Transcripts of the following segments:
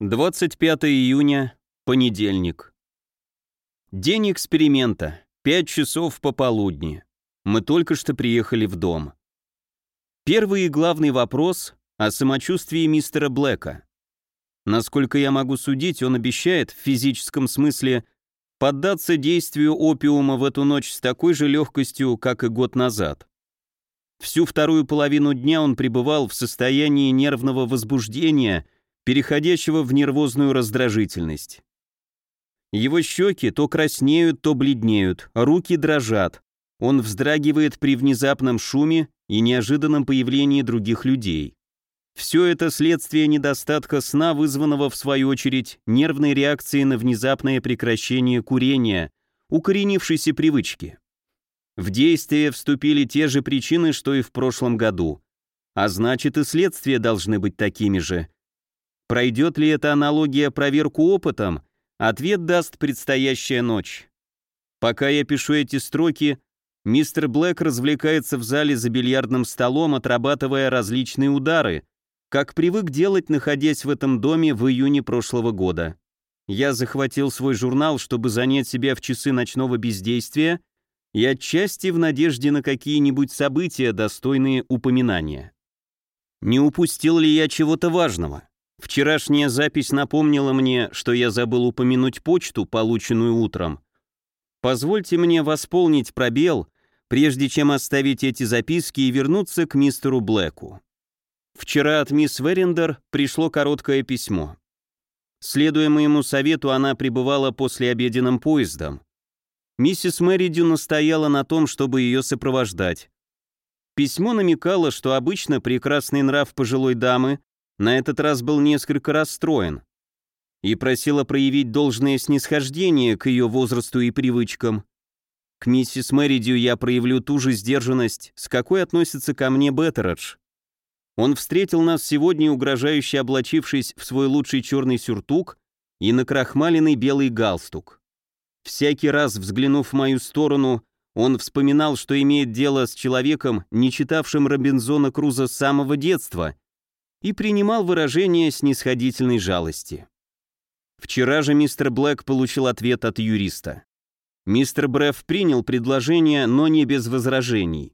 25 июня, понедельник. День эксперимента. 5 часов пополудни. Мы только что приехали в дом. Первый и главный вопрос о самочувствии мистера Блэка. Насколько я могу судить, он обещает в физическом смысле поддаться действию опиума в эту ночь с такой же легкостью, как и год назад. Всю вторую половину дня он пребывал в состоянии нервного возбуждения – переходящего в нервозную раздражительность. Его щеки то краснеют, то бледнеют, руки дрожат. Он вздрагивает при внезапном шуме и неожиданном появлении других людей. Все это следствие недостатка сна, вызванного в свою очередь нервной реакцией на внезапное прекращение курения, укоренившейся привычки. В действие вступили те же причины, что и в прошлом году. А значит и следствия должны быть такими же, Пройдет ли эта аналогия проверку опытом? Ответ даст предстоящая ночь. Пока я пишу эти строки, мистер Блэк развлекается в зале за бильярдным столом, отрабатывая различные удары, как привык делать, находясь в этом доме в июне прошлого года. Я захватил свой журнал, чтобы занять себя в часы ночного бездействия и отчасти в надежде на какие-нибудь события, достойные упоминания. Не упустил ли я чего-то важного? Вчерашняя запись напомнила мне, что я забыл упомянуть почту, полученную утром. Позвольте мне восполнить пробел, прежде чем оставить эти записки и вернуться к мистеру Блэку. Вчера от мисс Верендер пришло короткое письмо. Следуя моему совету, она пребывала после обеденным поездом. Миссис Мэридю настояла на том, чтобы ее сопровождать. Письмо намекало, что обычно прекрасный нрав пожилой дамы на этот раз был несколько расстроен и просила проявить должное снисхождение к ее возрасту и привычкам. К миссис Мэридью я проявлю ту же сдержанность, с какой относится ко мне Беттередж. Он встретил нас сегодня, угрожающе облачившись в свой лучший черный сюртук и накрахмаленный белый галстук. Всякий раз, взглянув в мою сторону, он вспоминал, что имеет дело с человеком, не читавшим Робинзона Круза с самого детства — и принимал выражение снисходительной жалости. Вчера же мистер Блэк получил ответ от юриста. Мистер Бреф принял предложение, но не без возражений.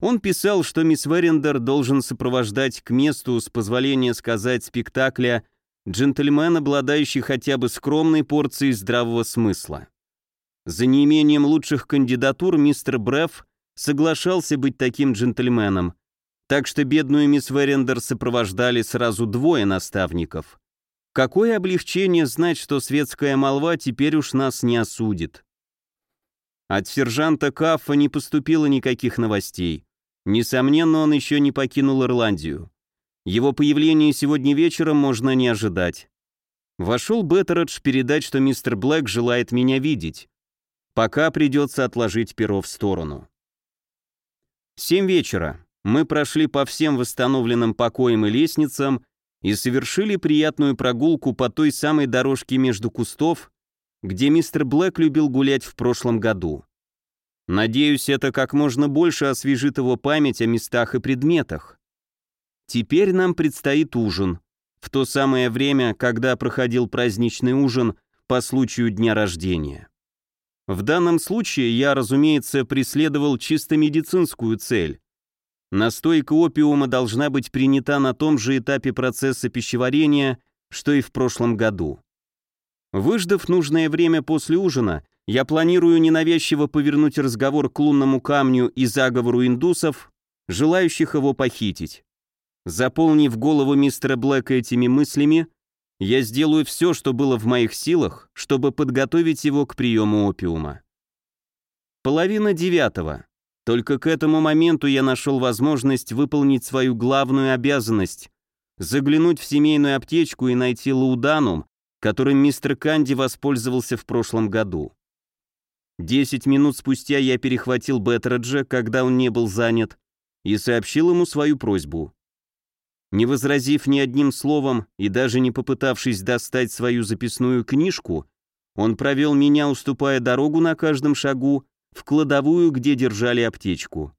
Он писал, что мисс Верендер должен сопровождать к месту, с позволения сказать, спектакля джентльмен, обладающий хотя бы скромной порцией здравого смысла. За неимением лучших кандидатур мистер Бреф соглашался быть таким джентльменом, так что бедную мисс Верендер сопровождали сразу двое наставников. Какое облегчение знать, что светская молва теперь уж нас не осудит. От сержанта Каффа не поступило никаких новостей. Несомненно, он еще не покинул Ирландию. Его появление сегодня вечером можно не ожидать. Вошел Беттередж передать, что мистер Блэк желает меня видеть. Пока придется отложить перо в сторону. Семь вечера мы прошли по всем восстановленным покоям и лестницам и совершили приятную прогулку по той самой дорожке между кустов, где мистер Блэк любил гулять в прошлом году. Надеюсь, это как можно больше освежит его память о местах и предметах. Теперь нам предстоит ужин. В то самое время, когда проходил праздничный ужин по случаю дня рождения. В данном случае я, разумеется, преследовал чисто медицинскую цель. Настойка опиума должна быть принята на том же этапе процесса пищеварения, что и в прошлом году. Выждав нужное время после ужина, я планирую ненавязчиво повернуть разговор к лунному камню и заговору индусов, желающих его похитить. Заполнив голову мистера Блэка этими мыслями, я сделаю все, что было в моих силах, чтобы подготовить его к приему опиума. Половина девятого. Только к этому моменту я нашел возможность выполнить свою главную обязанность – заглянуть в семейную аптечку и найти лауданум, которым мистер Канди воспользовался в прошлом году. Десять минут спустя я перехватил Беттреджа, когда он не был занят, и сообщил ему свою просьбу. Не возразив ни одним словом и даже не попытавшись достать свою записную книжку, он провел меня, уступая дорогу на каждом шагу, в кладовую, где держали аптечку.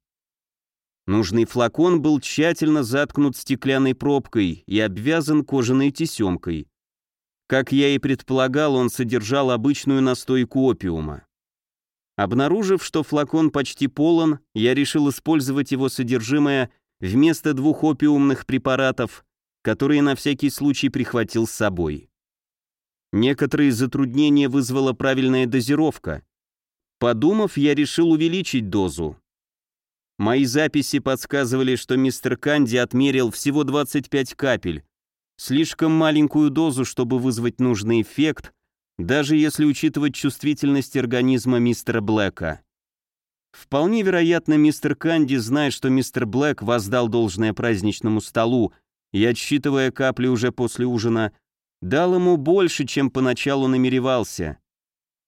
Нужный флакон был тщательно заткнут стеклянной пробкой и обвязан кожаной тесемкой. Как я и предполагал, он содержал обычную настойку опиума. Обнаружив, что флакон почти полон, я решил использовать его содержимое вместо двух опиумных препаратов, которые на всякий случай прихватил с собой. Некоторые затруднения вызвала правильная дозировка. Подумав, я решил увеличить дозу. Мои записи подсказывали, что мистер Канди отмерил всего 25 капель, Слишком маленькую дозу, чтобы вызвать нужный эффект, даже если учитывать чувствительность организма мистера Блэка. Вполне вероятно, мистер Канди, зная, что мистер Блэк воздал должное праздничному столу и, отсчитывая капли уже после ужина, дал ему больше, чем поначалу намеревался.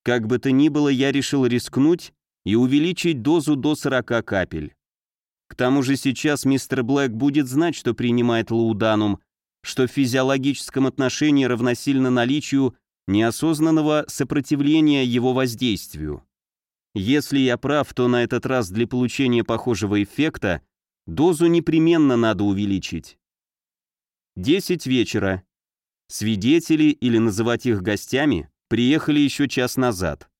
Как бы то ни было, я решил рискнуть и увеличить дозу до 40 капель. К тому же сейчас мистер Блэк будет знать, что принимает лауданум, что в физиологическом отношении равносильно наличию неосознанного сопротивления его воздействию. Если я прав, то на этот раз для получения похожего эффекта дозу непременно надо увеличить. 10 вечера. Свидетели, или называть их гостями, приехали еще час назад.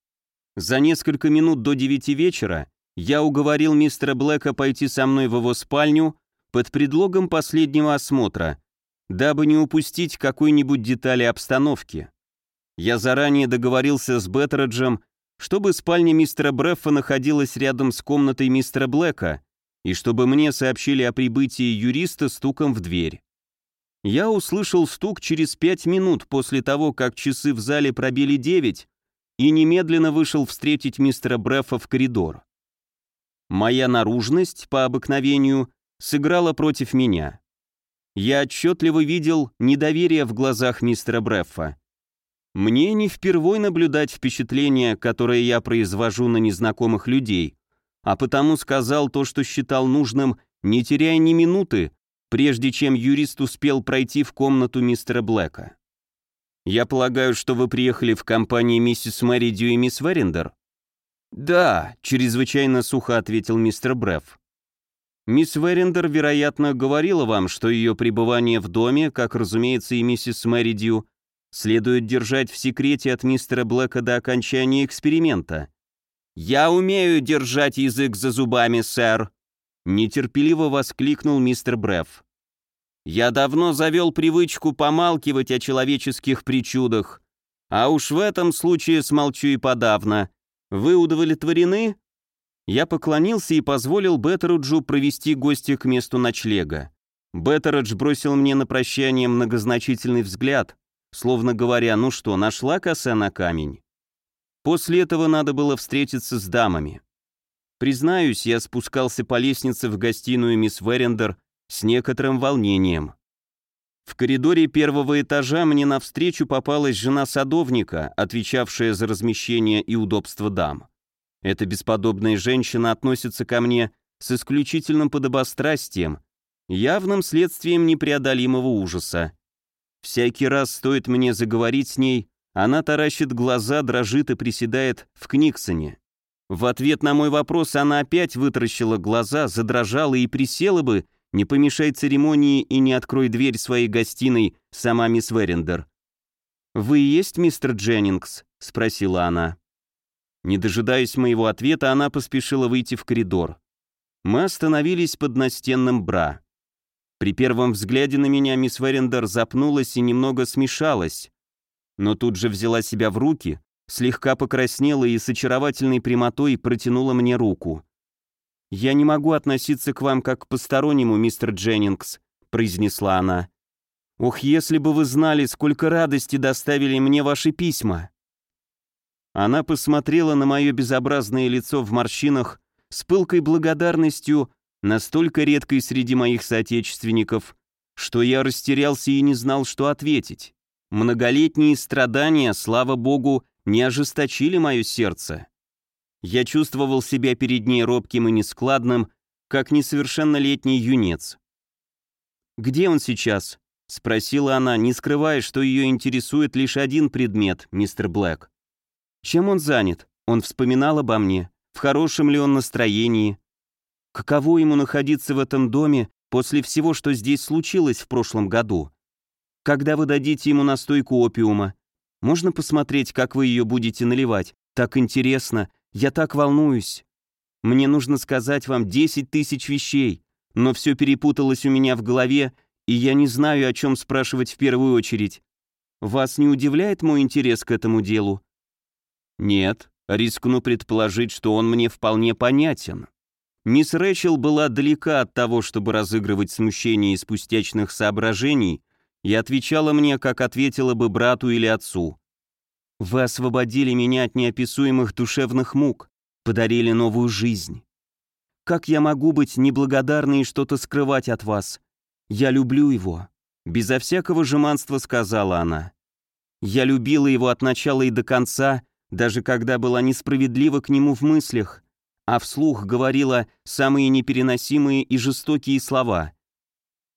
За несколько минут до 9 вечера я уговорил мистера Блэка пойти со мной в его спальню под предлогом последнего осмотра, дабы не упустить какой-нибудь детали обстановки. Я заранее договорился с Беттереджем, чтобы спальня мистера Бреффа находилась рядом с комнатой мистера Блэка, и чтобы мне сообщили о прибытии юриста стуком в дверь. Я услышал стук через пять минут после того, как часы в зале пробили девять, и немедленно вышел встретить мистера Бреффа в коридор. Моя наружность, по обыкновению, сыграла против меня я отчетливо видел недоверие в глазах мистера Бреффа. Мне не впервой наблюдать впечатление, которое я произвожу на незнакомых людей, а потому сказал то, что считал нужным, не теряя ни минуты, прежде чем юрист успел пройти в комнату мистера Блэка. «Я полагаю, что вы приехали в компании миссис Мэри Дью и мисс Верендер?» «Да», — чрезвычайно сухо ответил мистер Брефф. Мисс Верендер, вероятно, говорила вам, что ее пребывание в доме, как, разумеется, и миссис Мэри Дью, следует держать в секрете от мистера Блэка до окончания эксперимента. «Я умею держать язык за зубами, сэр», — нетерпеливо воскликнул мистер Брефф. «Я давно завел привычку помалкивать о человеческих причудах, а уж в этом случае смолчу и подавно. Вы удовлетворены?» Я поклонился и позволил Беттеруджу провести гостя к месту ночлега. Беттередж бросил мне на прощание многозначительный взгляд, словно говоря, ну что, нашла коса на камень? После этого надо было встретиться с дамами. Признаюсь, я спускался по лестнице в гостиную мисс Верендер с некоторым волнением. В коридоре первого этажа мне навстречу попалась жена садовника, отвечавшая за размещение и удобство дам. Эта бесподобная женщина относится ко мне с исключительным подобострастием, явным следствием непреодолимого ужаса. Всякий раз стоит мне заговорить с ней, она таращит глаза, дрожит и приседает в Книксоне. В ответ на мой вопрос она опять вытаращила глаза, задрожала и присела бы, не помешай церемонии и не открой дверь своей гостиной, сама мисс Верендер. «Вы и есть мистер Дженнингс?» — спросила она. Не дожидаясь моего ответа, она поспешила выйти в коридор. Мы остановились под настенным бра. При первом взгляде на меня мисс Верендер запнулась и немного смешалась, но тут же взяла себя в руки, слегка покраснела и с очаровательной прямотой протянула мне руку. «Я не могу относиться к вам как к постороннему, мистер Дженнингс», произнесла она. «Ох, если бы вы знали, сколько радости доставили мне ваши письма!» Она посмотрела на мое безобразное лицо в морщинах с пылкой благодарностью, настолько редкой среди моих соотечественников, что я растерялся и не знал, что ответить. Многолетние страдания, слава богу, не ожесточили мое сердце. Я чувствовал себя перед ней робким и нескладным, как несовершеннолетний юнец. «Где он сейчас?» — спросила она, не скрывая, что ее интересует лишь один предмет, мистер Блэк. Чем он занят? Он вспоминал обо мне. В хорошем ли он настроении? Каково ему находиться в этом доме после всего, что здесь случилось в прошлом году? Когда вы дадите ему настойку опиума? Можно посмотреть, как вы ее будете наливать? Так интересно, я так волнуюсь. Мне нужно сказать вам 10 тысяч вещей, но все перепуталось у меня в голове, и я не знаю, о чем спрашивать в первую очередь. Вас не удивляет мой интерес к этому делу? Нет, рискну предположить, что он мне вполне понятен. Мисс Рэчел была далека от того, чтобы разыгрывать смущение из пустячных соображений, и отвечала мне, как ответила бы брату или отцу. «Вы освободили меня от неописуемых душевных мук, подарили новую жизнь. Как я могу быть неблагодарной и что-то скрывать от вас? Я люблю его». Безо всякого жеманства сказала она. «Я любила его от начала и до конца, даже когда была несправедлива к нему в мыслях, а вслух говорила самые непереносимые и жестокие слова.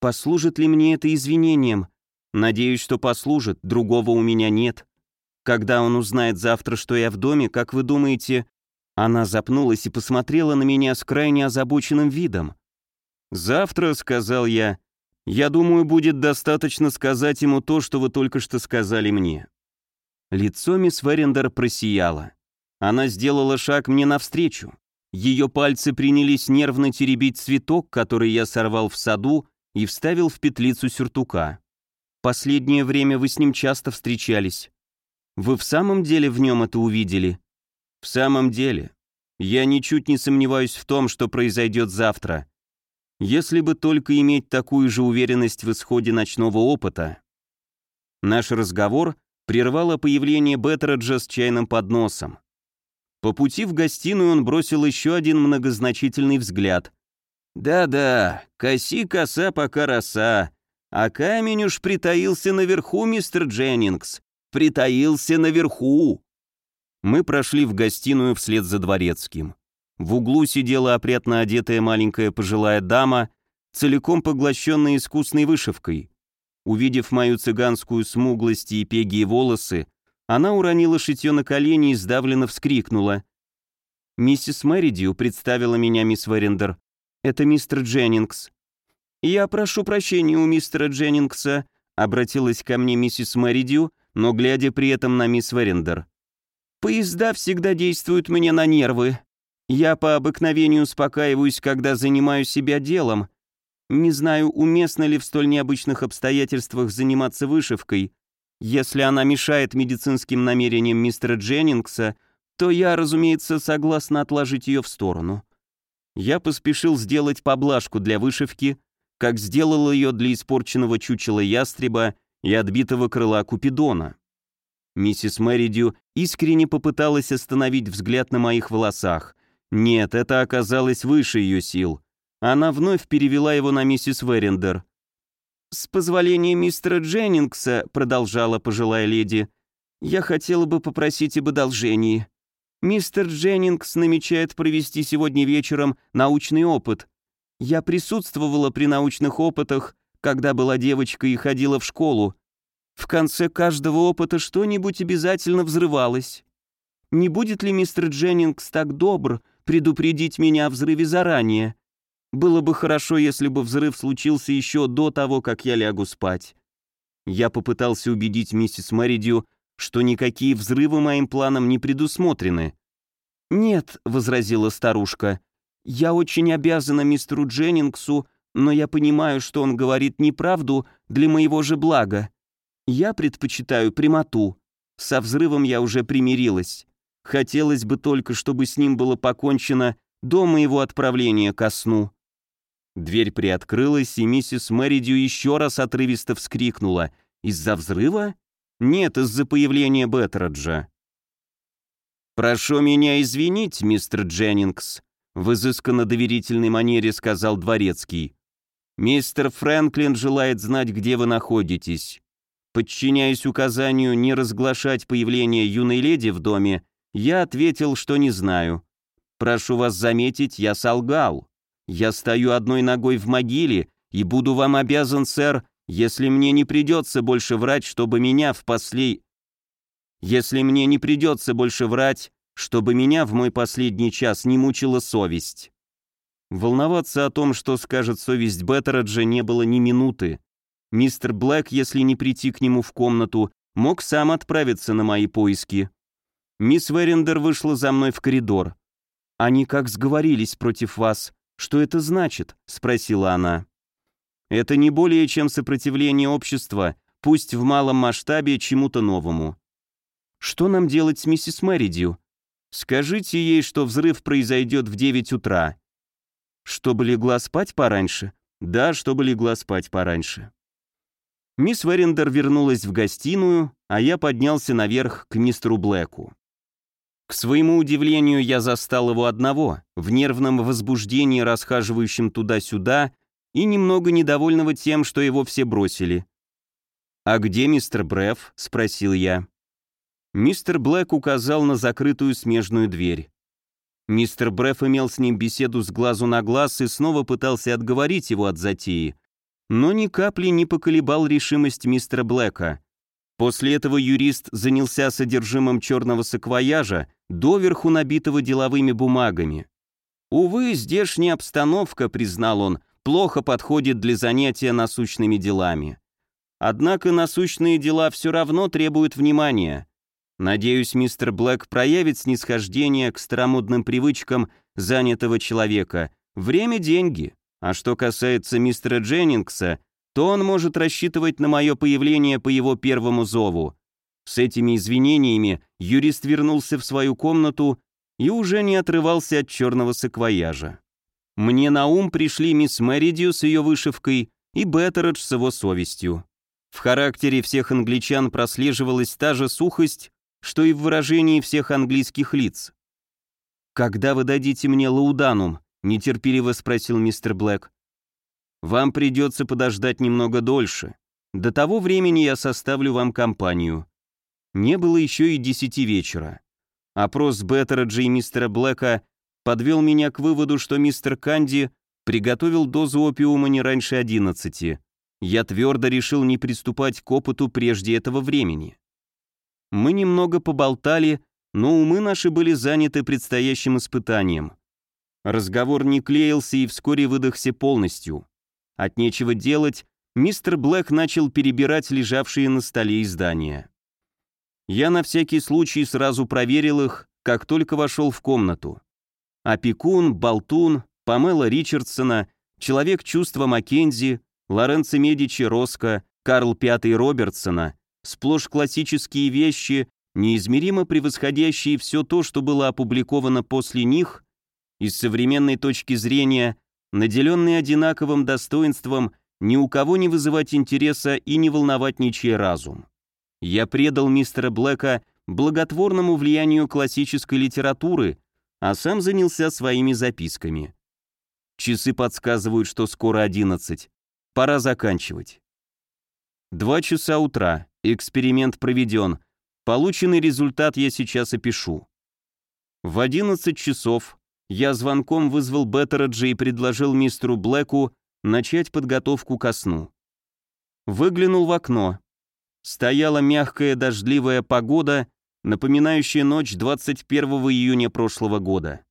Послужит ли мне это извинением? Надеюсь, что послужит, другого у меня нет. Когда он узнает завтра, что я в доме, как вы думаете, она запнулась и посмотрела на меня с крайне озабоченным видом. «Завтра», — сказал я, — «я думаю, будет достаточно сказать ему то, что вы только что сказали мне». Лицо мисс Верендер просияло. Она сделала шаг мне навстречу. Ее пальцы принялись нервно теребить цветок, который я сорвал в саду и вставил в петлицу сюртука. Последнее время вы с ним часто встречались. Вы в самом деле в нем это увидели? В самом деле, я ничуть не сомневаюсь в том, что произойдет завтра. Если бы только иметь такую же уверенность в исходе ночного опыта. Наш разговор прервало появление Беттераджа с чайным подносом. По пути в гостиную он бросил еще один многозначительный взгляд. «Да-да, коси коса пока роса, а камень уж притаился наверху, мистер Дженнингс, притаился наверху!» Мы прошли в гостиную вслед за дворецким. В углу сидела опрятно одетая маленькая пожилая дама, целиком поглощенная искусной вышивкой. Увидев мою цыганскую смуглость и пегие волосы, она уронила шитье на колени и сдавленно вскрикнула. «Миссис Мэридью», — представила меня мисс Верендер, — «это мистер Дженнингс». «Я прошу прощения у мистера Дженнингса», — обратилась ко мне миссис Мэридью, но глядя при этом на мисс Верендер. Поезда всегда действуют мне на нервы. Я по обыкновению успокаиваюсь, когда занимаю себя делом. Не знаю, уместно ли в столь необычных обстоятельствах заниматься вышивкой. Если она мешает медицинским намерениям мистера Дженнингса, то я, разумеется, согласна отложить ее в сторону. Я поспешил сделать поблажку для вышивки, как сделал ее для испорченного чучела ястреба и отбитого крыла Купидона. Миссис Мэридью искренне попыталась остановить взгляд на моих волосах. Нет, это оказалось выше ее сил. Она вновь перевела его на миссис Верендер. «С позволения мистера Дженнингса», — продолжала пожилая леди, «я хотела бы попросить об одолжении. Мистер Дженнингс намечает провести сегодня вечером научный опыт. Я присутствовала при научных опытах, когда была девочкой и ходила в школу. В конце каждого опыта что-нибудь обязательно взрывалось. Не будет ли мистер Дженнингс так добр предупредить меня о взрыве заранее? Было бы хорошо, если бы взрыв случился еще до того, как я лягу спать. Я попытался убедить миссис Мэридью, что никакие взрывы моим планам не предусмотрены. «Нет», — возразила старушка, — «я очень обязана мистеру Дженнингсу, но я понимаю, что он говорит неправду для моего же блага. Я предпочитаю прямоту. Со взрывом я уже примирилась. Хотелось бы только, чтобы с ним было покончено до моего отправления ко сну». Дверь приоткрылась, и миссис Мэридью еще раз отрывисто вскрикнула. «Из-за взрыва?» «Нет, из-за появления Беттeraджа». «Прошу меня извинить, мистер Дженнингс», — в изысканно доверительной манере сказал дворецкий. «Мистер Фрэнклин желает знать, где вы находитесь. Подчиняясь указанию не разглашать появление юной леди в доме, я ответил, что не знаю. Прошу вас заметить, я солгал. Я стою одной ногой в могиле и буду вам обязан, сэр, если мне не придется больше врать, чтобы меня в. Если мне не придется больше врать, чтобы меня в мой последний час не мучила совесть. Волноваться о том, что скажет совесть Беттераджа, не было ни минуты. Мистер Блэк, если не прийти к нему в комнату, мог сам отправиться на мои поиски. Мисс Верендер вышла за мной в коридор. «Они как сговорились против вас. Что это значит?» — спросила она. «Это не более чем сопротивление общества, пусть в малом масштабе, чему-то новому. Что нам делать с миссис Мэридью? Скажите ей, что взрыв произойдет в 9 утра. Чтобы легла спать пораньше? Да, чтобы легла спать пораньше. Мисс Верендер вернулась в гостиную, а я поднялся наверх к мистеру Блэку. К своему удивлению, я застал его одного, в нервном возбуждении расхаживающем туда-сюда и немного недовольного тем, что его все бросили. «А где мистер Бреф?» — спросил я. Мистер Блэк указал на закрытую смежную дверь. Мистер Бреф имел с ним беседу с глазу на глаз и снова пытался отговорить его от затеи, но ни капли не поколебал решимость мистера Блэка. После этого юрист занялся содержимым черного саквояжа, доверху набитого деловыми бумагами. «Увы, здешняя обстановка», — признал он, — «плохо подходит для занятия насущными делами. Однако насущные дела все равно требуют внимания. Надеюсь, мистер Блэк проявит снисхождение к старомодным привычкам занятого человека. Время – деньги. А что касается мистера Дженнингса, то он может рассчитывать на мое появление по его первому зову. С этими извинениями юрист вернулся в свою комнату и уже не отрывался от черного саквояжа. Мне на ум пришли мисс Мэридью с ее вышивкой и Беттередж с его совестью. В характере всех англичан прослеживалась та же сухость, что и в выражении всех английских лиц. «Когда вы дадите мне лауданум?» — нетерпеливо спросил мистер Блэк. «Вам придется подождать немного дольше. До того времени я составлю вам компанию». Не было еще и десяти вечера. Опрос Беттераджа и мистера Блэка подвел меня к выводу, что мистер Канди приготовил дозу опиума не раньше одиннадцати. Я твердо решил не приступать к опыту прежде этого времени. Мы немного поболтали, но умы наши были заняты предстоящим испытанием. Разговор не клеился и вскоре выдохся полностью. От нечего делать, мистер Блэк начал перебирать лежавшие на столе издания. Я на всякий случай сразу проверил их, как только вошел в комнату. Опекун, Болтун, Памела Ричардсона, Человек чувства Маккензи, Лоренцо Медичи Роско, Карл Пятый Робертсона, сплошь классические вещи, неизмеримо превосходящие все то, что было опубликовано после них, и с современной точки зрения, наделенные одинаковым достоинством, ни у кого не вызывать интереса и не волновать ничей разум. Я предал мистера Блэка благотворному влиянию классической литературы, а сам занялся своими записками. Часы подсказывают, что скоро одиннадцать. Пора заканчивать. Два часа утра. Эксперимент проведен. Полученный результат я сейчас опишу. В 11 часов я звонком вызвал Беттераджа и предложил мистеру Блэку начать подготовку ко сну. Выглянул в окно. Стояла мягкая дождливая погода, напоминающая ночь 21 июня прошлого года.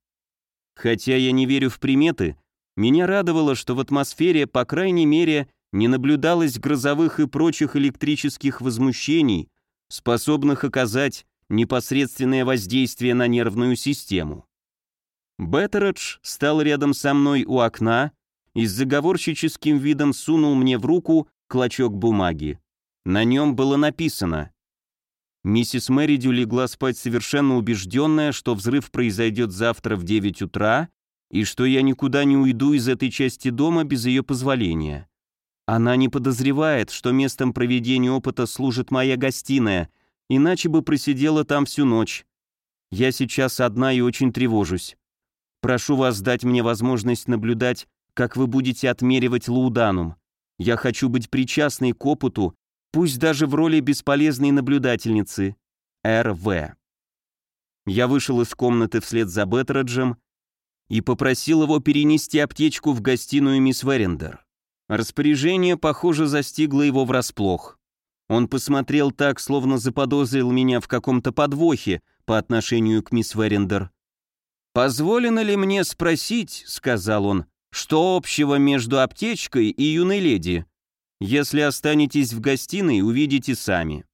Хотя я не верю в приметы, меня радовало, что в атмосфере, по крайней мере, не наблюдалось грозовых и прочих электрических возмущений, способных оказать непосредственное воздействие на нервную систему. Беттередж стал рядом со мной у окна и с заговорщическим видом сунул мне в руку клочок бумаги. На нем было написано «Миссис Мэридю легла спать совершенно убежденная, что взрыв произойдет завтра в 9 утра и что я никуда не уйду из этой части дома без ее позволения. Она не подозревает, что местом проведения опыта служит моя гостиная, иначе бы просидела там всю ночь. Я сейчас одна и очень тревожусь. Прошу вас дать мне возможность наблюдать, как вы будете отмеривать лауданум. Я хочу быть причастной к опыту, пусть даже в роли бесполезной наблюдательницы. Р.В. Я вышел из комнаты вслед за Беттраджем и попросил его перенести аптечку в гостиную мисс Верендер. Распоряжение, похоже, застигло его врасплох. Он посмотрел так, словно заподозрил меня в каком-то подвохе по отношению к мисс Верендер. «Позволено ли мне спросить, — сказал он, — что общего между аптечкой и юной леди? Если останетесь в гостиной, увидите сами.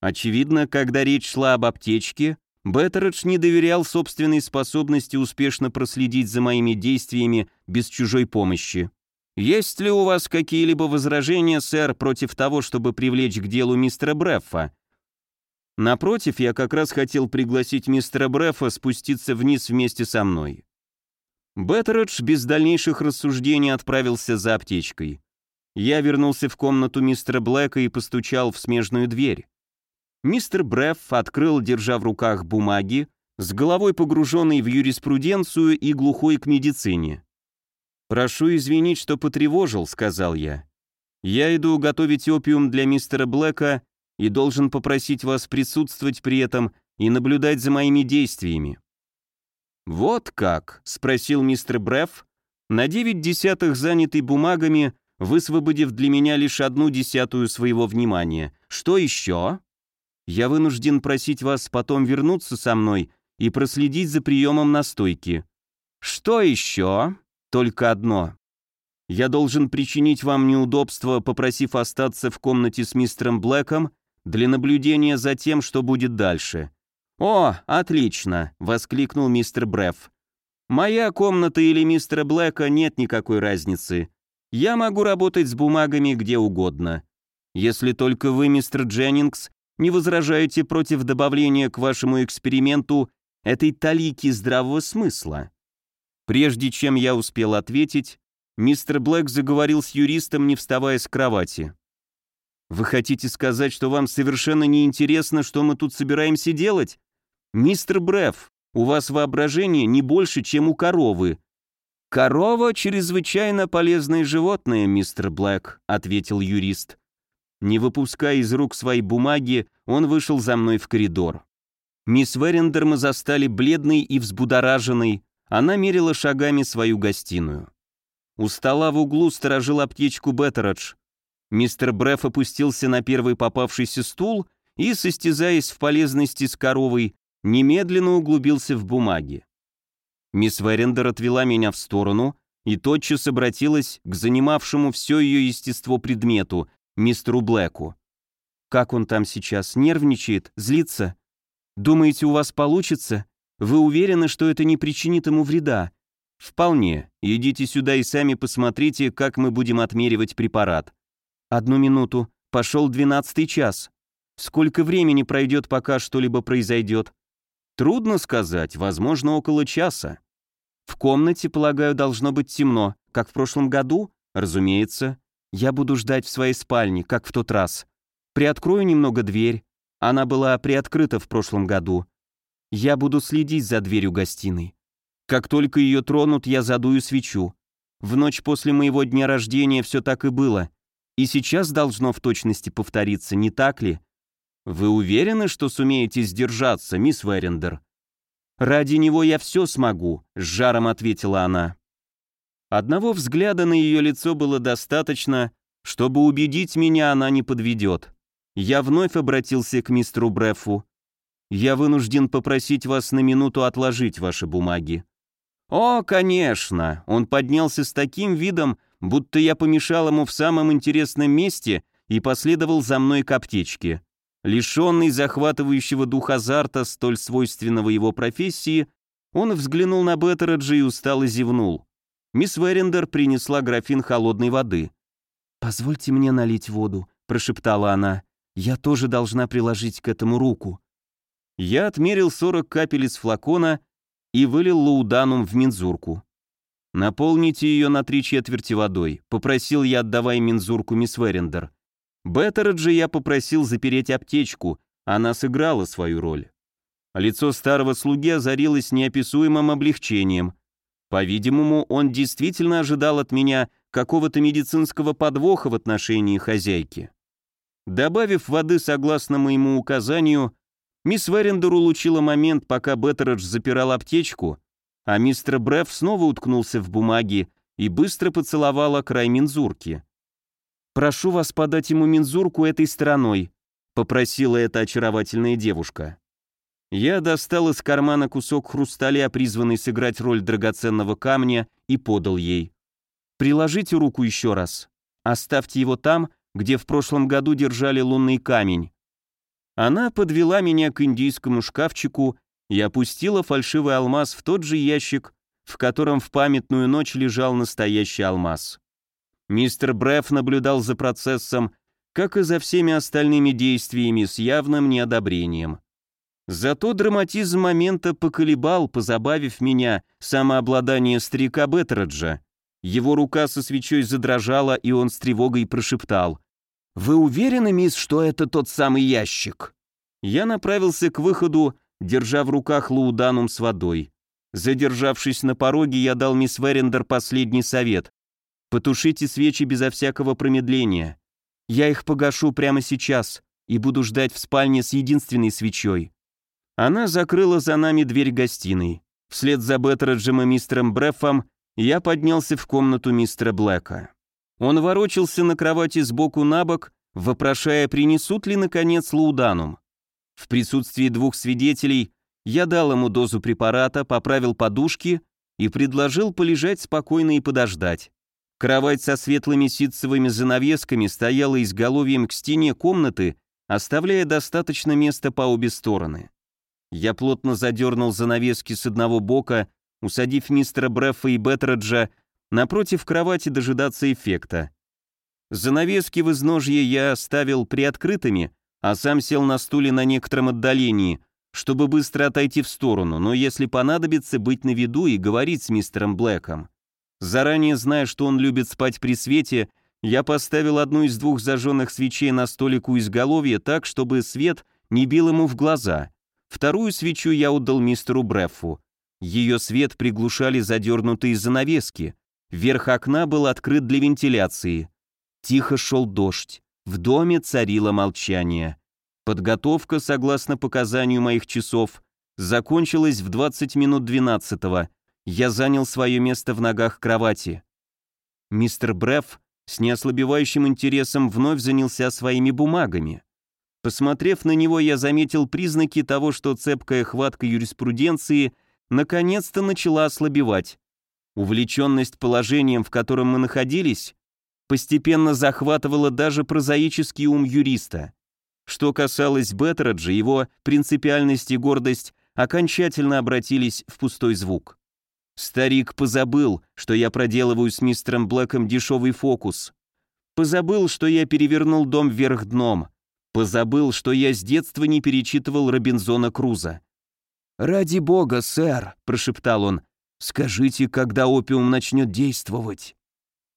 Очевидно, когда речь шла об аптечке, Беттередж не доверял собственной способности успешно проследить за моими действиями без чужой помощи. «Есть ли у вас какие-либо возражения, сэр, против того, чтобы привлечь к делу мистера Бреффа?» Напротив, я как раз хотел пригласить мистера Бреффа спуститься вниз вместе со мной. Беттередж без дальнейших рассуждений отправился за аптечкой. Я вернулся в комнату мистера Блэка и постучал в смежную дверь. Мистер Брефф открыл, держа в руках бумаги, с головой погруженный в юриспруденцию и глухой к медицине. «Прошу извинить, что потревожил», — сказал я. «Я иду готовить опиум для мистера Блэка и должен попросить вас присутствовать при этом и наблюдать за моими действиями». «Вот как?» — спросил мистер Бреф, на девять десятых занятый бумагами, высвободив для меня лишь одну десятую своего внимания. «Что еще?» «Я вынужден просить вас потом вернуться со мной и проследить за приемом настойки». «Что еще?» Только одно. Я должен причинить вам неудобство, попросив остаться в комнате с мистером Блэком для наблюдения за тем, что будет дальше. «О, отлично!» — воскликнул мистер Бреф. «Моя комната или мистера Блэка нет никакой разницы. Я могу работать с бумагами где угодно. Если только вы, мистер Дженнингс, не возражаете против добавления к вашему эксперименту этой талики здравого смысла». Прежде чем я успел ответить, мистер Блэк заговорил с юристом, не вставая с кровати. «Вы хотите сказать, что вам совершенно не интересно, что мы тут собираемся делать? Мистер Бреф, у вас воображение не больше, чем у коровы». «Корова — чрезвычайно полезное животное, мистер Блэк», — ответил юрист. Не выпуская из рук свои бумаги, он вышел за мной в коридор. Мисс Верендер мы застали бледной и взбудораженной, она мерила шагами свою гостиную. У стола в углу сторожил аптечку Беттередж. Мистер Бреф опустился на первый попавшийся стул и, состязаясь в полезности с коровой, немедленно углубился в бумаги. Мисс Верендер отвела меня в сторону и тотчас обратилась к занимавшему все ее естество предмету, мистеру Блэку. «Как он там сейчас? Нервничает? Злится? Думаете, у вас получится? Вы уверены, что это не причинит ему вреда? Вполне. Идите сюда и сами посмотрите, как мы будем отмеривать препарат. Одну минуту. Пошел двенадцатый час. Сколько времени пройдет, пока что-либо произойдет? Трудно сказать, возможно, около часа. В комнате, полагаю, должно быть темно, как в прошлом году? Разумеется. Я буду ждать в своей спальне, как в тот раз. Приоткрою немного дверь. Она была приоткрыта в прошлом году. Я буду следить за дверью гостиной. Как только ее тронут, я задую свечу. В ночь после моего дня рождения все так и было. И сейчас должно в точности повториться, не так ли? Вы уверены, что сумеете сдержаться, мисс Верендер? Ради него я все смогу, с жаром ответила она. Одного взгляда на ее лицо было достаточно, чтобы убедить меня, она не подведет. Я вновь обратился к мистеру Брефу. Я вынужден попросить вас на минуту отложить ваши бумаги». «О, конечно!» Он поднялся с таким видом, будто я помешал ему в самом интересном месте и последовал за мной к аптечке. Лишенный захватывающего дух азарта, столь свойственного его профессии, он взглянул на Беттереджа и устало зевнул. Мисс Верендер принесла графин холодной воды. «Позвольте мне налить воду», — прошептала она. «Я тоже должна приложить к этому руку». Я отмерил 40 капель из флакона и вылил лауданум в мензурку. «Наполните ее на три четверти водой», — попросил я, отдавая мензурку мисс Верендер. Беттереджа я попросил запереть аптечку, она сыграла свою роль. Лицо старого слуги озарилось неописуемым облегчением. По-видимому, он действительно ожидал от меня какого-то медицинского подвоха в отношении хозяйки. Добавив воды согласно моему указанию, Мисс Верендер улучила момент, пока Беттередж запирал аптечку, а мистер Бреф снова уткнулся в бумаги и быстро поцеловала край мензурки. «Прошу вас подать ему мензурку этой стороной», — попросила эта очаровательная девушка. Я достал из кармана кусок хрусталя, призванный сыграть роль драгоценного камня, и подал ей. «Приложите руку еще раз. Оставьте его там, где в прошлом году держали лунный камень. Она подвела меня к индийскому шкафчику и опустила фальшивый алмаз в тот же ящик, в котором в памятную ночь лежал настоящий алмаз. Мистер Бреф наблюдал за процессом, как и за всеми остальными действиями, с явным неодобрением. Зато драматизм момента поколебал, позабавив меня, самообладание старика Беттераджа. Его рука со свечой задрожала, и он с тревогой прошептал. «Вы уверены, мисс, что это тот самый ящик?» Я направился к выходу, держа в руках лауданум с водой. Задержавшись на пороге, я дал мисс Верендер последний совет. «Потушите свечи безо всякого промедления. Я их погашу прямо сейчас и буду ждать в спальне с единственной свечой». Она закрыла за нами дверь гостиной. Вслед за Беттереджем и мистером Бреффом я поднялся в комнату мистера Блэка. Он ворочался на кровати сбоку на бок, вопрошая, принесут ли, наконец, лауданум. В присутствии двух свидетелей я дал ему дозу препарата, поправил подушки и предложил полежать спокойно и подождать. Кровать со светлыми ситцевыми занавесками стояла изголовьем к стене комнаты, оставляя достаточно места по обе стороны. Я плотно задернул занавески с одного бока, усадив мистера Бреффа и Беттереджа напротив кровати дожидаться эффекта. Занавески в изножье я оставил приоткрытыми, а сам сел на стуле на некотором отдалении, чтобы быстро отойти в сторону, но если понадобится, быть на виду и говорить с мистером Блэком. Заранее зная, что он любит спать при свете, я поставил одну из двух зажженных свечей на столик у изголовья так, чтобы свет не бил ему в глаза. Вторую свечу я отдал мистеру Бреффу. Ее свет приглушали задернутые занавески. Верх окна был открыт для вентиляции. Тихо шел дождь. В доме царило молчание. Подготовка, согласно показанию моих часов, закончилась в 20 минут 12 -го. Я занял свое место в ногах кровати. Мистер Бреф с неослабевающим интересом вновь занялся своими бумагами. Посмотрев на него, я заметил признаки того, что цепкая хватка юриспруденции наконец-то начала ослабевать. Увлеченность положением, в котором мы находились, постепенно захватывала даже прозаический ум юриста. Что касалось Беттераджа, его принципиальность и гордость окончательно обратились в пустой звук. Старик позабыл, что я проделываю с мистером Блэком дешевый фокус. Позабыл, что я перевернул дом вверх дном. Позабыл, что я с детства не перечитывал Робинзона Круза. «Ради бога, сэр», — прошептал он, — «скажите, когда опиум начнет действовать?»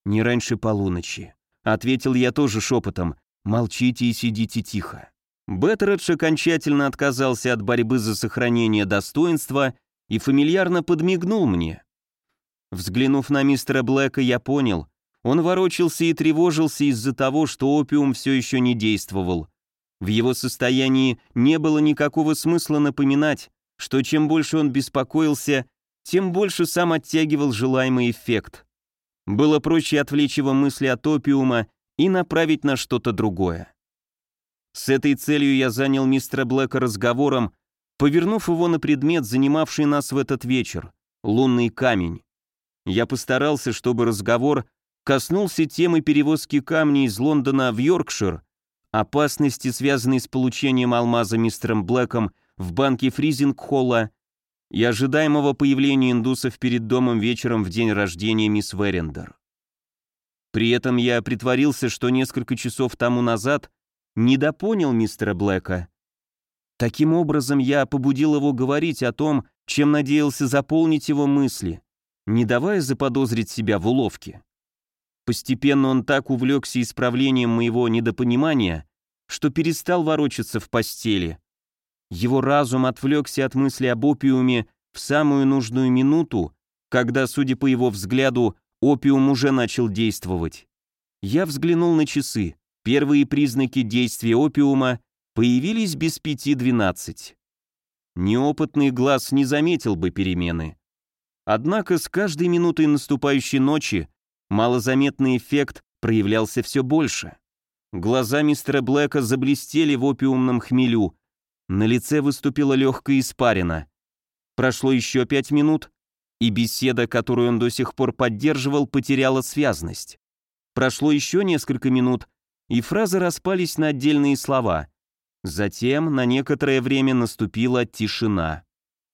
«Не раньше полуночи», — ответил я тоже шепотом. «Молчите и сидите тихо». Беттередж окончательно отказался от борьбы за сохранение достоинства и фамильярно подмигнул мне. Взглянув на мистера Блэка, я понял, он ворочался и тревожился из-за того, что опиум все еще не действовал. В его состоянии не было никакого смысла напоминать, что чем больше он беспокоился, тем больше сам оттягивал желаемый эффект. Было проще отвлечь его мысли от опиума и направить на что-то другое. С этой целью я занял мистера Блэка разговором, повернув его на предмет, занимавший нас в этот вечер — лунный камень. Я постарался, чтобы разговор коснулся темы перевозки камней из Лондона в Йоркшир, опасности, связанной с получением алмаза мистером Блэком в банке Фризинг-Холла и ожидаемого появления индусов перед домом вечером в день рождения мисс Верендер. При этом я притворился, что несколько часов тому назад недопонял мистера Блэка Таким образом, я побудил его говорить о том, чем надеялся заполнить его мысли, не давая заподозрить себя в уловке. Постепенно он так увлекся исправлением моего недопонимания, что перестал ворочаться в постели. Его разум отвлекся от мысли об опиуме в самую нужную минуту, когда, судя по его взгляду, опиум уже начал действовать. Я взглянул на часы. Первые признаки действия опиума появились без пяти двенадцать. Неопытный глаз не заметил бы перемены. Однако с каждой минутой наступающей ночи малозаметный эффект проявлялся все больше. Глаза мистера Блэка заблестели в опиумном хмелю, на лице выступила легкая испарина. Прошло еще пять минут, и беседа, которую он до сих пор поддерживал, потеряла связность. Прошло еще несколько минут, и фразы распались на отдельные слова. Затем на некоторое время наступила тишина.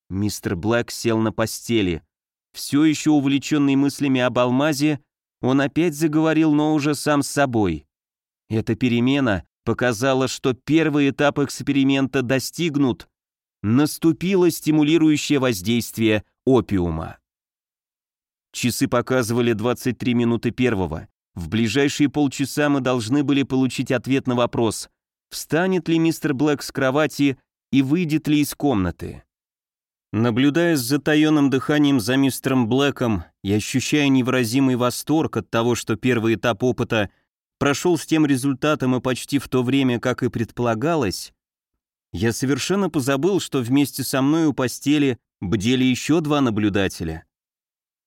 Мистер Блэк сел на постели. Все еще увлеченный мыслями об алмазе, он опять заговорил, но уже сам с собой. Эта перемена показала, что первый этап эксперимента достигнут. Наступило стимулирующее воздействие опиума. Часы показывали 23 минуты первого. В ближайшие полчаса мы должны были получить ответ на вопрос, встанет ли мистер Блэк с кровати и выйдет ли из комнаты. Наблюдая с затаенным дыханием за мистером Блэком и ощущая невыразимый восторг от того, что первый этап опыта прошел с тем результатом и почти в то время, как и предполагалось, я совершенно позабыл, что вместе со мной у постели бдели еще два наблюдателя.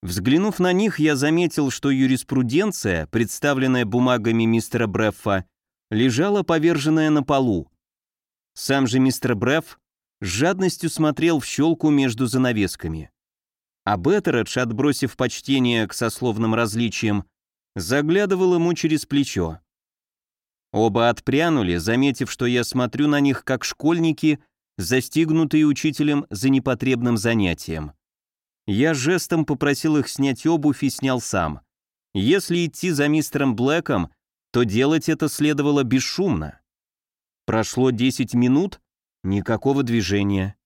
Взглянув на них, я заметил, что юриспруденция, представленная бумагами мистера Бреффа, лежала поверженная на полу. Сам же мистер Брефф с жадностью смотрел в щелку между занавесками. А Беттередж, отбросив почтение к сословным различиям, заглядывал ему через плечо. Оба отпрянули, заметив, что я смотрю на них как школьники, застигнутые учителем за непотребным занятием. Я жестом попросил их снять обувь и снял сам. Если идти за мистером Блэком, то делать это следовало бесшумно. Прошло 10 минут, никакого движения.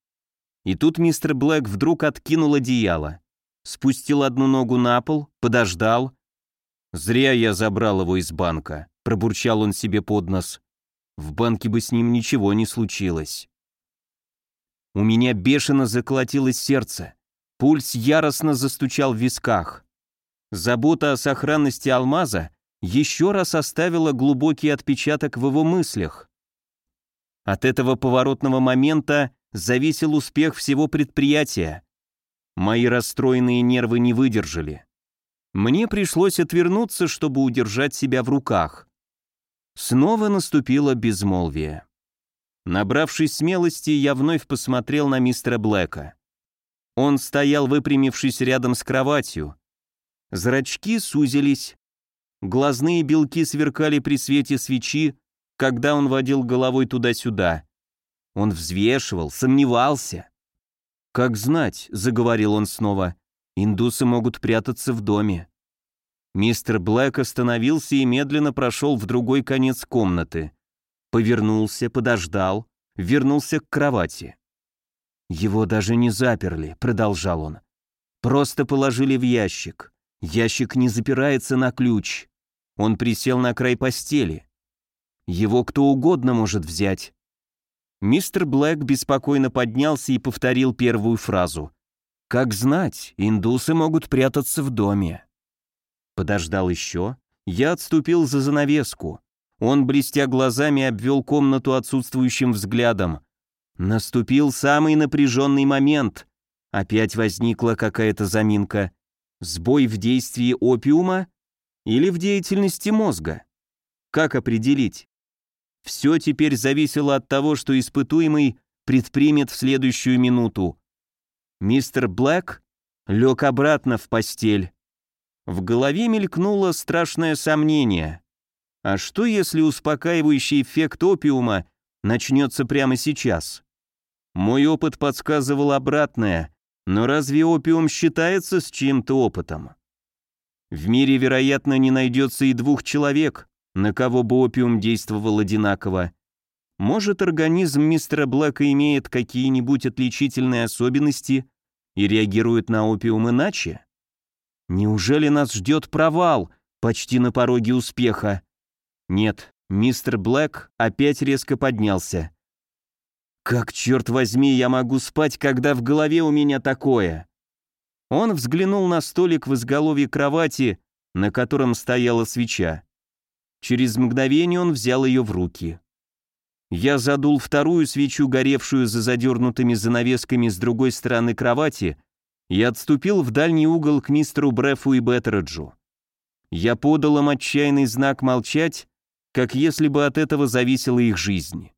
И тут мистер Блэк вдруг откинул одеяло, спустил одну ногу на пол, подождал. «Зря я забрал его из банка», — пробурчал он себе под нос. «В банке бы с ним ничего не случилось». У меня бешено заколотилось сердце. Пульс яростно застучал в висках. Забота о сохранности алмаза еще раз оставила глубокий отпечаток в его мыслях. От этого поворотного момента зависел успех всего предприятия. Мои расстроенные нервы не выдержали. Мне пришлось отвернуться, чтобы удержать себя в руках. Снова наступило безмолвие. Набравшись смелости, я вновь посмотрел на мистера Блэка. Он стоял, выпрямившись рядом с кроватью. Зрачки сузились. Глазные белки сверкали при свете свечи, когда он водил головой туда-сюда. Он взвешивал, сомневался. «Как знать», — заговорил он снова, — «индусы могут прятаться в доме». Мистер Блэк остановился и медленно прошел в другой конец комнаты. Повернулся, подождал, вернулся к кровати. «Его даже не заперли», — продолжал он. «Просто положили в ящик. Ящик не запирается на ключ. Он присел на край постели. Его кто угодно может взять». Мистер Блэк беспокойно поднялся и повторил первую фразу. «Как знать, индусы могут прятаться в доме». Подождал еще. Я отступил за занавеску. Он, блестя глазами, обвел комнату отсутствующим взглядом. Наступил самый напряженный момент. Опять возникла какая-то заминка. Сбой в действии опиума или в деятельности мозга? Как определить? Все теперь зависело от того, что испытуемый предпримет в следующую минуту. Мистер Блэк лег обратно в постель. В голове мелькнуло страшное сомнение. А что, если успокаивающий эффект опиума начнется прямо сейчас? Мой опыт подсказывал обратное, но разве опиум считается с чьим-то опытом? В мире, вероятно, не найдется и двух человек, на кого бы опиум действовал одинаково. Может, организм мистера Блэка имеет какие-нибудь отличительные особенности и реагирует на опиум иначе? Неужели нас ждет провал почти на пороге успеха? Нет, мистер Блэк опять резко поднялся. «Как, черт возьми, я могу спать, когда в голове у меня такое?» Он взглянул на столик в изголовье кровати, на котором стояла свеча. Через мгновение он взял ее в руки. Я задул вторую свечу, горевшую за задернутыми занавесками с другой стороны кровати, и отступил в дальний угол к мистеру Брефу и Беттереджу. Я подал им отчаянный знак молчать, как если бы от этого зависела их жизнь.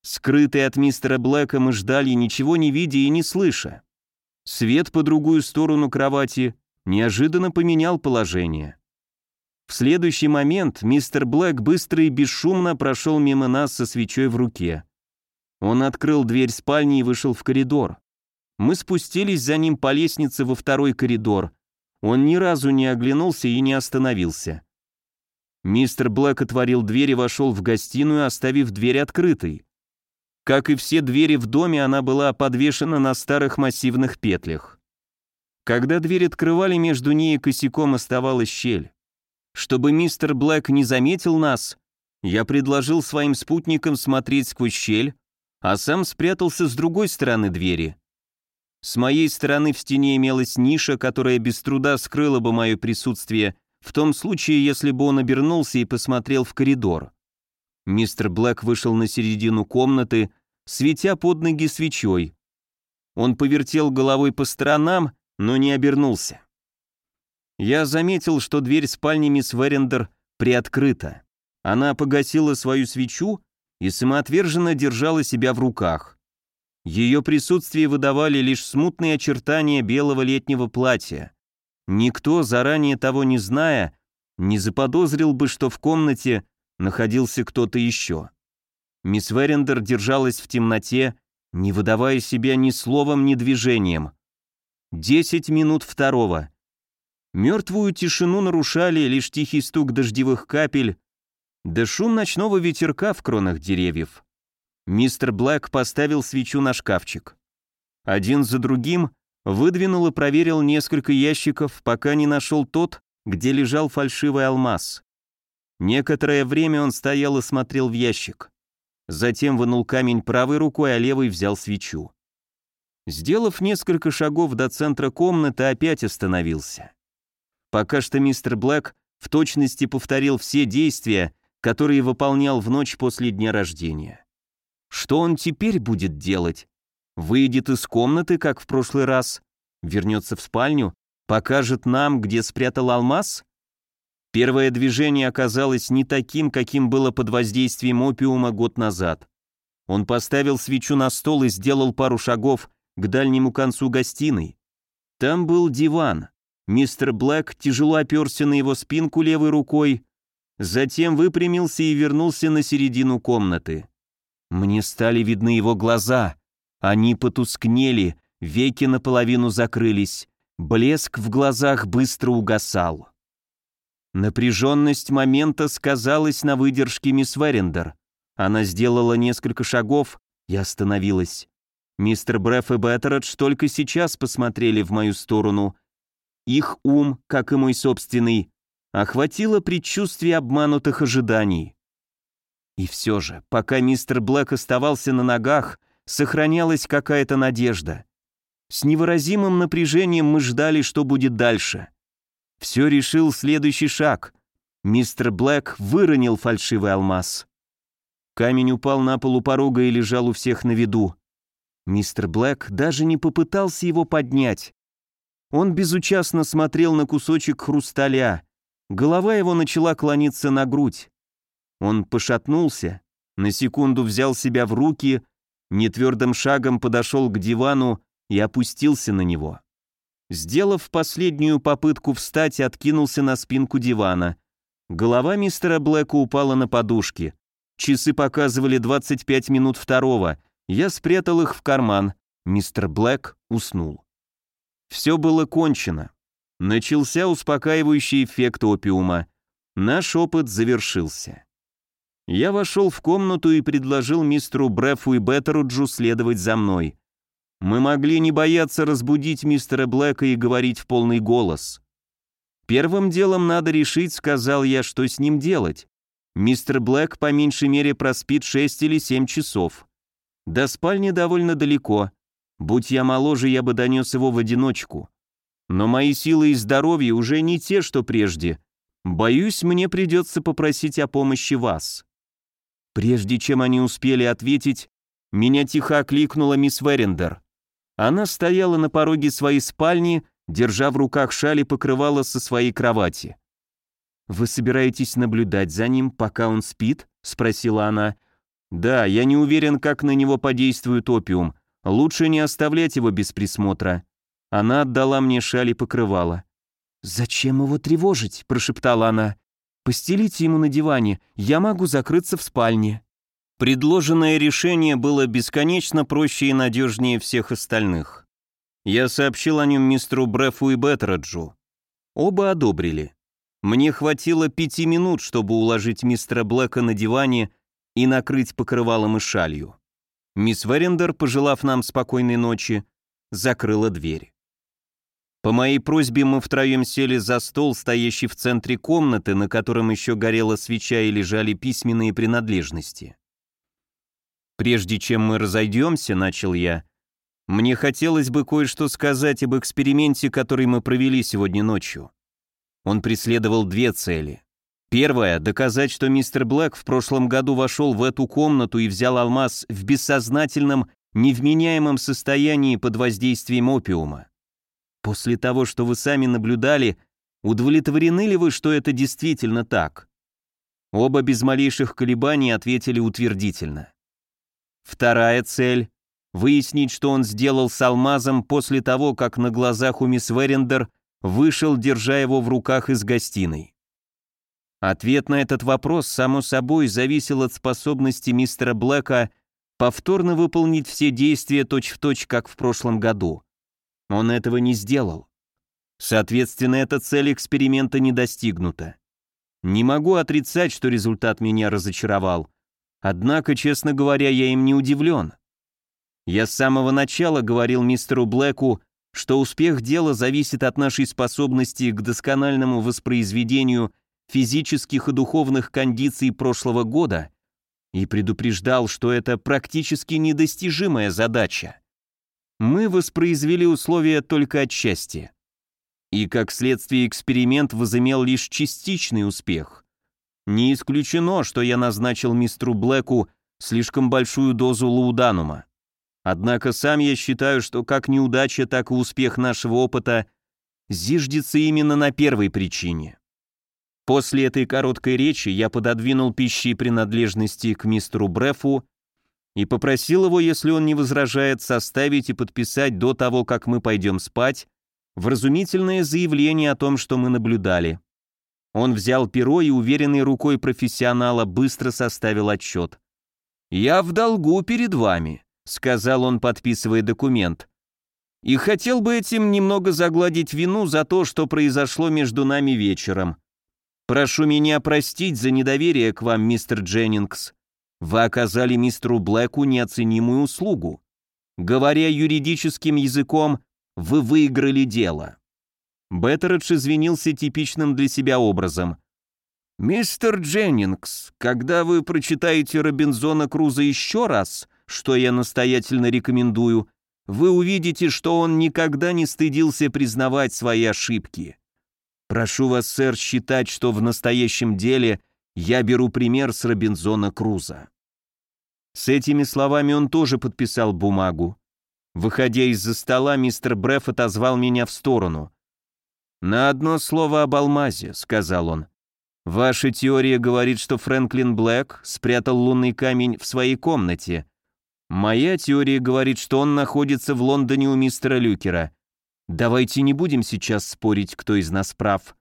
Скрытые от мистера Блэка мы ждали, ничего не видя и не слыша. — Свет по другую сторону кровати неожиданно поменял положение. В следующий момент мистер Блэк быстро и бесшумно прошел мимо нас со свечой в руке. Он открыл дверь спальни и вышел в коридор. Мы спустились за ним по лестнице во второй коридор. Он ни разу не оглянулся и не остановился. Мистер Блэк отворил дверь и вошел в гостиную, оставив дверь открытой. Как и все двери в доме, она была подвешена на старых массивных петлях. Когда дверь открывали, между ней и косяком оставалась щель. Чтобы мистер Блэк не заметил нас, я предложил своим спутникам смотреть сквозь щель, а сам спрятался с другой стороны двери. С моей стороны в стене имелась ниша, которая без труда скрыла бы мое присутствие в том случае, если бы он обернулся и посмотрел в коридор. Мистер Блэк вышел на середину комнаты, светя под ноги свечой. Он повертел головой по сторонам, но не обернулся. Я заметил, что дверь спальни мисс Верендер приоткрыта. Она погасила свою свечу и самоотверженно держала себя в руках. Ее присутствие выдавали лишь смутные очертания белого летнего платья. Никто, заранее того не зная, не заподозрил бы, что в комнате находился кто-то еще. Мисс Верендер держалась в темноте, не выдавая себя ни словом, ни движением. Десять минут второго. Мертвую тишину нарушали лишь тихий стук дождевых капель да шум ночного ветерка в кронах деревьев. Мистер Блэк поставил свечу на шкафчик. Один за другим выдвинул и проверил несколько ящиков, пока не нашел тот, где лежал фальшивый алмаз. Некоторое время он стоял и смотрел в ящик. Затем вынул камень правой рукой, а левой взял свечу. Сделав несколько шагов до центра комнаты, опять остановился. Пока что мистер Блэк в точности повторил все действия, которые выполнял в ночь после дня рождения. Что он теперь будет делать? Выйдет из комнаты, как в прошлый раз, вернется в спальню, покажет нам, где спрятал алмаз? Первое движение оказалось не таким, каким было под воздействием опиума год назад. Он поставил свечу на стол и сделал пару шагов к дальнему концу гостиной. Там был диван. Мистер Блэк тяжело оперся на его спинку левой рукой, затем выпрямился и вернулся на середину комнаты. Мне стали видны его глаза. Они потускнели, веки наполовину закрылись, блеск в глазах быстро угасал. Напряженность момента сказалась на выдержке мисс Верендер. Она сделала несколько шагов и остановилась. Мистер Бреф и Беттередж только сейчас посмотрели в мою сторону. Их ум, как и мой собственный, охватило предчувствие обманутых ожиданий. И все же, пока мистер Блэк оставался на ногах, сохранялась какая-то надежда. С невыразимым напряжением мы ждали, что будет дальше. Все решил следующий шаг. Мистер Блэк выронил фальшивый алмаз. Камень упал на пол у порога и лежал у всех на виду. Мистер Блэк даже не попытался его поднять. Он безучастно смотрел на кусочек хрусталя. Голова его начала клониться на грудь. Он пошатнулся, на секунду взял себя в руки, нетвердым шагом подошел к дивану и опустился на него. Сделав последнюю попытку встать, откинулся на спинку дивана. Голова мистера Блэка упала на подушки. Часы показывали 25 минут второго. Я спрятал их в карман. Мистер Блэк уснул. Все было кончено. Начался успокаивающий эффект опиума. Наш опыт завершился. Я вошел в комнату и предложил мистеру Брефу и Беттеруджу следовать за мной. Мы могли не бояться разбудить мистера Блэка и говорить в полный голос. «Первым делом надо решить», — сказал я, — что с ним делать. Мистер Блэк по меньшей мере проспит 6 или 7 часов. До спальни довольно далеко. Будь я моложе, я бы донес его в одиночку. Но мои силы и здоровье уже не те, что прежде. Боюсь, мне придется попросить о помощи вас. Прежде чем они успели ответить, меня тихо окликнула мисс Верендер. Она стояла на пороге своей спальни, держа в руках шаль и покрывала со своей кровати. «Вы собираетесь наблюдать за ним, пока он спит?» — спросила она. «Да, я не уверен, как на него подействует опиум. Лучше не оставлять его без присмотра». Она отдала мне шаль и покрывала. «Зачем его тревожить?» — прошептала она. Постелите ему на диване, я могу закрыться в спальне». Предложенное решение было бесконечно проще и надежнее всех остальных. Я сообщил о нем мистеру Брефу и Беттераджу. Оба одобрили. Мне хватило пяти минут, чтобы уложить мистера Блэка на диване и накрыть покрывалом и шалью. Мисс Верендер, пожелав нам спокойной ночи, закрыла дверь. По моей просьбе мы втроем сели за стол, стоящий в центре комнаты, на котором еще горела свеча и лежали письменные принадлежности. «Прежде чем мы разойдемся», — начал я, — «мне хотелось бы кое-что сказать об эксперименте, который мы провели сегодня ночью. Он преследовал две цели. Первая — доказать, что мистер Блэк в прошлом году вошел в эту комнату и взял алмаз в бессознательном, невменяемом состоянии под воздействием опиума. После того, что вы сами наблюдали, удовлетворены ли вы, что это действительно так? Оба без малейших колебаний ответили утвердительно. Вторая цель — выяснить, что он сделал с алмазом после того, как на глазах у мисс Верендер вышел, держа его в руках из гостиной. Ответ на этот вопрос, само собой, зависел от способности мистера Блэка повторно выполнить все действия точь-в-точь, точь, как в прошлом году. Он этого не сделал. Соответственно, эта цель эксперимента не достигнута. Не могу отрицать, что результат меня разочаровал. Однако, честно говоря, я им не удивлен. Я с самого начала говорил мистеру Блэку, что успех дела зависит от нашей способности к доскональному воспроизведению физических и духовных кондиций прошлого года и предупреждал, что это практически недостижимая задача мы воспроизвели условия только отчасти. И как следствие эксперимент возымел лишь частичный успех. Не исключено, что я назначил мистеру Блэку слишком большую дозу лауданума. Однако сам я считаю, что как неудача, так и успех нашего опыта зиждется именно на первой причине. После этой короткой речи я пододвинул пищи и принадлежности к мистеру Брефу и попросил его, если он не возражает, составить и подписать до того, как мы пойдем спать, вразумительное заявление о том, что мы наблюдали. Он взял перо и, уверенной рукой профессионала, быстро составил отчет. «Я в долгу перед вами», — сказал он, подписывая документ. «И хотел бы этим немного загладить вину за то, что произошло между нами вечером. Прошу меня простить за недоверие к вам, мистер Дженнингс. Вы оказали мистеру Блэку неоценимую услугу. Говоря юридическим языком, вы выиграли дело. Беттередж извинился типичным для себя образом. «Мистер Дженнингс, когда вы прочитаете Робинзона Круза еще раз, что я настоятельно рекомендую, вы увидите, что он никогда не стыдился признавать свои ошибки. Прошу вас, сэр, считать, что в настоящем деле я беру пример с Робинзона Круза. С этими словами он тоже подписал бумагу. Выходя из-за стола, мистер Бреф отозвал меня в сторону. «На одно слово об алмазе», — сказал он. «Ваша теория говорит, что Фрэнклин Блэк спрятал лунный камень в своей комнате. Моя теория говорит, что он находится в Лондоне у мистера Люкера. Давайте не будем сейчас спорить, кто из нас прав.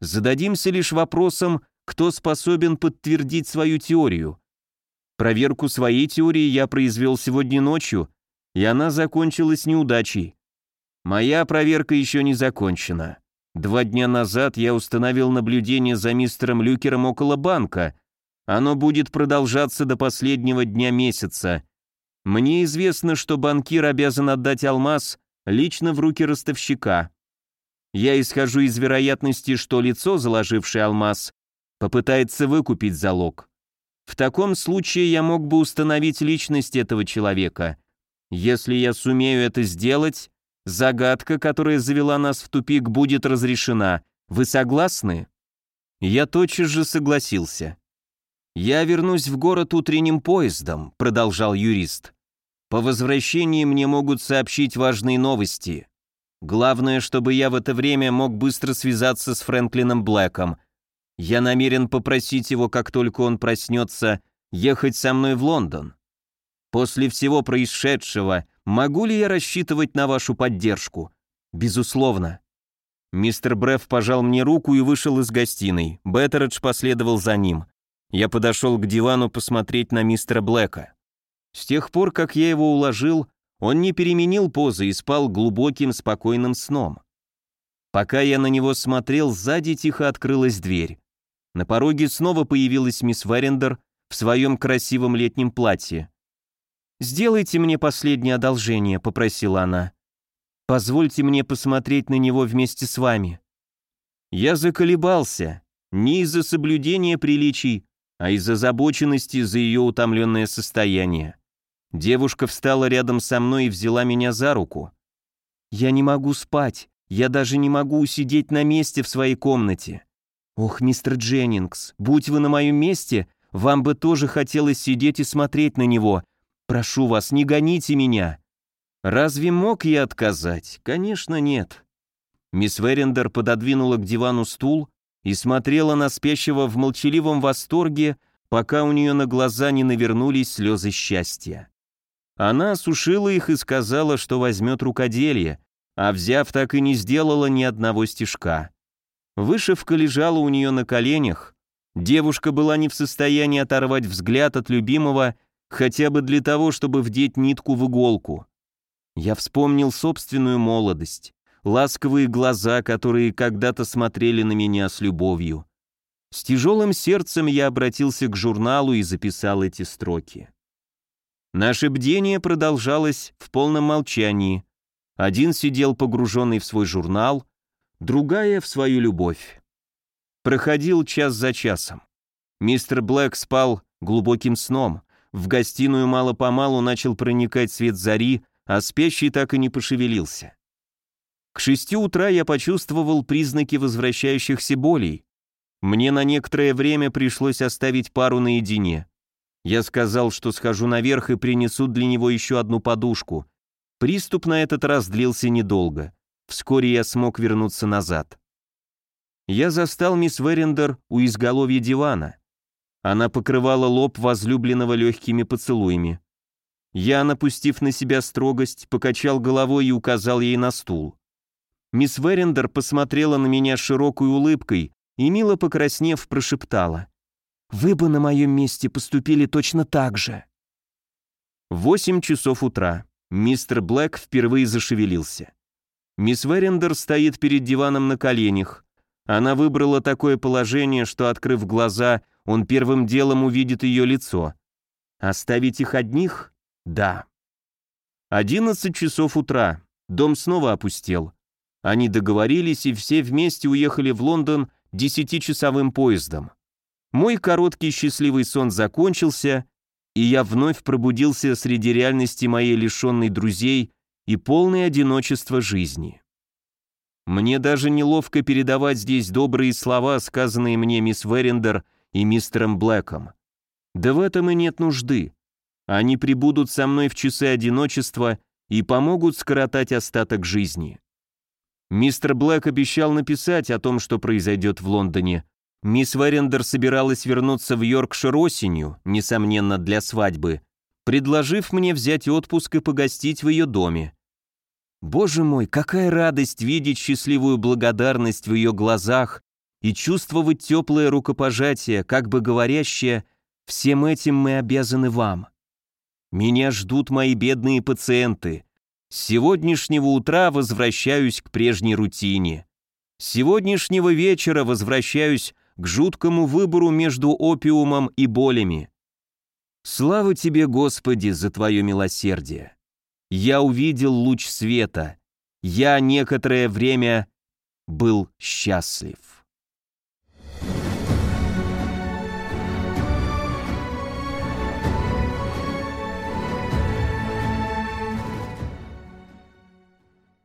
Зададимся лишь вопросом, кто способен подтвердить свою теорию. Проверку своей теории я произвел сегодня ночью, и она закончилась неудачей. Моя проверка еще не закончена. Два дня назад я установил наблюдение за мистером Люкером около банка. Оно будет продолжаться до последнего дня месяца. Мне известно, что банкир обязан отдать алмаз лично в руки ростовщика. Я исхожу из вероятности, что лицо, заложившее алмаз, попытается выкупить залог. В таком случае я мог бы установить личность этого человека. Если я сумею это сделать, загадка, которая завела нас в тупик, будет разрешена. Вы согласны? Я тотчас же согласился. «Я вернусь в город утренним поездом», — продолжал юрист. «По возвращении мне могут сообщить важные новости. Главное, чтобы я в это время мог быстро связаться с Фрэнклином Блэком, я намерен попросить его, как только он проснется, ехать со мной в Лондон. После всего происшедшего, могу ли я рассчитывать на вашу поддержку? Безусловно. Мистер Бреф пожал мне руку и вышел из гостиной. Беттередж последовал за ним. Я подошел к дивану посмотреть на мистера Блэка. С тех пор, как я его уложил, он не переменил позы и спал глубоким, спокойным сном. Пока я на него смотрел, сзади тихо открылась дверь. На пороге снова появилась мисс Верендер в своем красивом летнем платье. «Сделайте мне последнее одолжение», — попросила она. «Позвольте мне посмотреть на него вместе с вами». Я заколебался, не из-за соблюдения приличий, а из-за забоченности за ее утомленное состояние. Девушка встала рядом со мной и взяла меня за руку. «Я не могу спать, я даже не могу усидеть на месте в своей комнате. Ох, мистер Дженнингс, будь вы на моем месте, вам бы тоже хотелось сидеть и смотреть на него. Прошу вас, не гоните меня». Разве мог я отказать? Конечно, нет. Мисс Верендер пододвинула к дивану стул и смотрела на спящего в молчаливом восторге, пока у нее на глаза не навернулись слезы счастья. Она осушила их и сказала, что возьмет рукоделье, а взяв, так и не сделала ни одного стежка. Вышивка лежала у нее на коленях, девушка была не в состоянии оторвать взгляд от любимого хотя бы для того, чтобы вдеть нитку в иголку. Я вспомнил собственную молодость, ласковые глаза, которые когда-то смотрели на меня с любовью. С тяжелым сердцем я обратился к журналу и записал эти строки. Наше бдение продолжалось в полном молчании. Один сидел погруженный в свой журнал, другая — в свою любовь. Проходил час за часом. Мистер Блэк спал глубоким сном. В гостиную мало-помалу начал проникать свет зари, а спящий так и не пошевелился. К шести утра я почувствовал признаки возвращающихся болей. Мне на некоторое время пришлось оставить пару наедине. Я сказал, что схожу наверх и принесу для него еще одну подушку. Приступ на этот раз длился недолго. Вскоре я смог вернуться назад. Я застал мисс Верендер у изголовья дивана. Она покрывала лоб возлюбленного легкими поцелуями. Я, напустив на себя строгость, покачал головой и указал ей на стул. Мисс Верендер посмотрела на меня широкой улыбкой и, мило покраснев, прошептала. «Вы бы на моем месте поступили точно так же». Восемь часов утра. Мистер Блэк впервые зашевелился. Мисс Верендер стоит перед диваном на коленях. Она выбрала такое положение, что, открыв глаза, он первым делом увидит ее лицо. Оставить их одних? Да. Одиннадцать часов утра. Дом снова опустел. Они договорились и все вместе уехали в Лондон десятичасовым поездом. Мой короткий счастливый сон закончился, и я вновь пробудился среди реальности моей лишенной друзей и полной одиночества жизни. Мне даже неловко передавать здесь добрые слова, сказанные мне мисс Верендер и мистером Блэком. Да в этом и нет нужды. Они прибудут со мной в часы одиночества и помогут скоротать остаток жизни. Мистер Блэк обещал написать о том, что произойдет в Лондоне. Мисс Варендер собиралась вернуться в Йоркшир осенью, несомненно, для свадьбы, предложив мне взять отпуск и погостить в ее доме. Боже мой, какая радость видеть счастливую благодарность в ее глазах и чувствовать теплое рукопожатие, как бы говорящее «всем этим мы обязаны вам». Меня ждут мои бедные пациенты. С сегодняшнего утра возвращаюсь к прежней рутине. С сегодняшнего вечера возвращаюсь к жуткому выбору между опиумом и болями. Слава тебе, Господи, за твое милосердие. Я увидел луч света. Я некоторое время был счастлив.